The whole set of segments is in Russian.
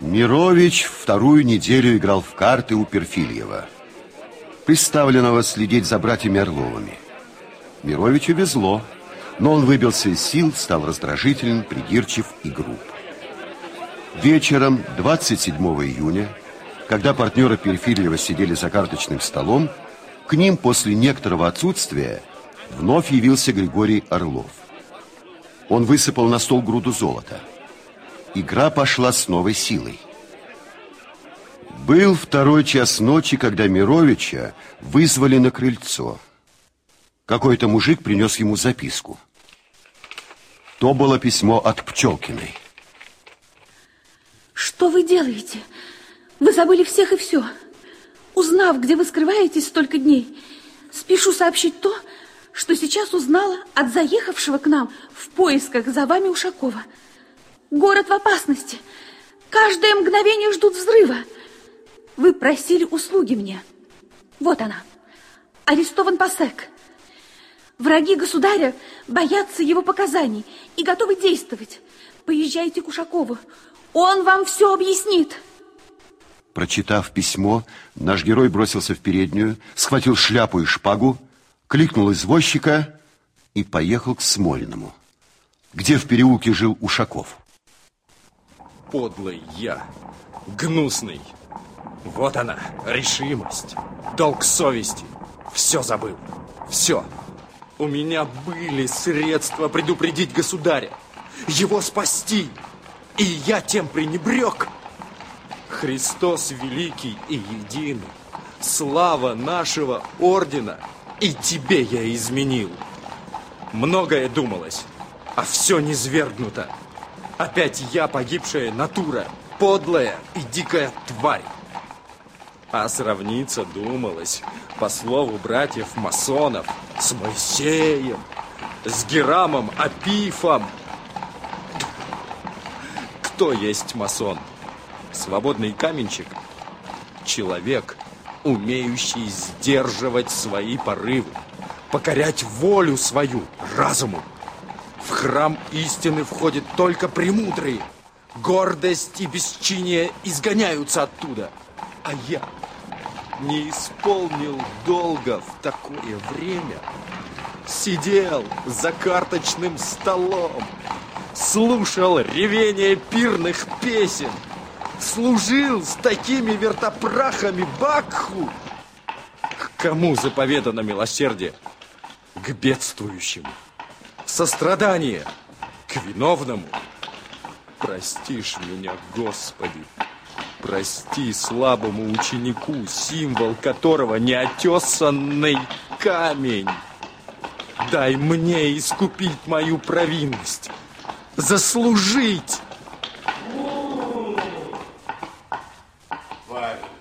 Мирович вторую неделю играл в карты у Перфильева, представленного следить за братьями Орловыми. Мировичу везло, но он выбился из сил, стал раздражителен, придирчив и груб. Вечером 27 июня, когда партнеры Перфильева сидели за карточным столом, к ним после некоторого отсутствия вновь явился Григорий Орлов. Он высыпал на стол груду золота – игра пошла с новой силой. Был второй час ночи, когда Мировича вызвали на крыльцо. Какой-то мужик принес ему записку. То было письмо от Пчелкиной. Что вы делаете? Вы забыли всех и все. Узнав, где вы скрываетесь столько дней, спешу сообщить то, что сейчас узнала от заехавшего к нам в поисках за вами Ушакова – Город в опасности. Каждое мгновение ждут взрыва. Вы просили услуги мне. Вот она. Арестован Пасек. Враги государя боятся его показаний и готовы действовать. Поезжайте к Ушакову. Он вам все объяснит. Прочитав письмо, наш герой бросился в переднюю, схватил шляпу и шпагу, кликнул извозчика и поехал к Смольному, где в переулке жил Ушаков подлый я, гнусный. Вот она, решимость, долг совести. Все забыл, все. У меня были средства предупредить государя, его спасти, и я тем пренебрег. Христос великий и единый, слава нашего ордена, и тебе я изменил. Многое думалось, а все низвергнуто. Опять я погибшая натура, подлая и дикая тварь. А сравниться думалось, по слову братьев-масонов, с Моисеем, с Герамом Апифом. Кто есть масон? Свободный каменщик? Человек, умеющий сдерживать свои порывы, покорять волю свою, разуму. В храм истины входят только премудрые. Гордость и бесчиние изгоняются оттуда. А я не исполнил долга в такое время. Сидел за карточным столом, слушал ревение пирных песен, служил с такими вертопрахами Бакху. К кому заповедано милосердие? К бедствующему сострадание к виновному. Простишь меня, Господи, прости слабому ученику, символ которого неотесанный камень. Дай мне искупить мою провинность, заслужить.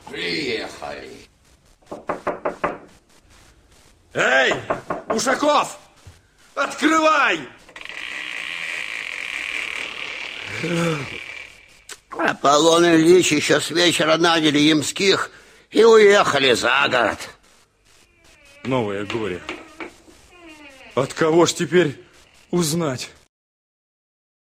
Приехали. Эй, Ушаков! Открывай! Аполлон Ильич еще с вечера наняли ямских и уехали за город. Новое горе. От кого ж теперь узнать?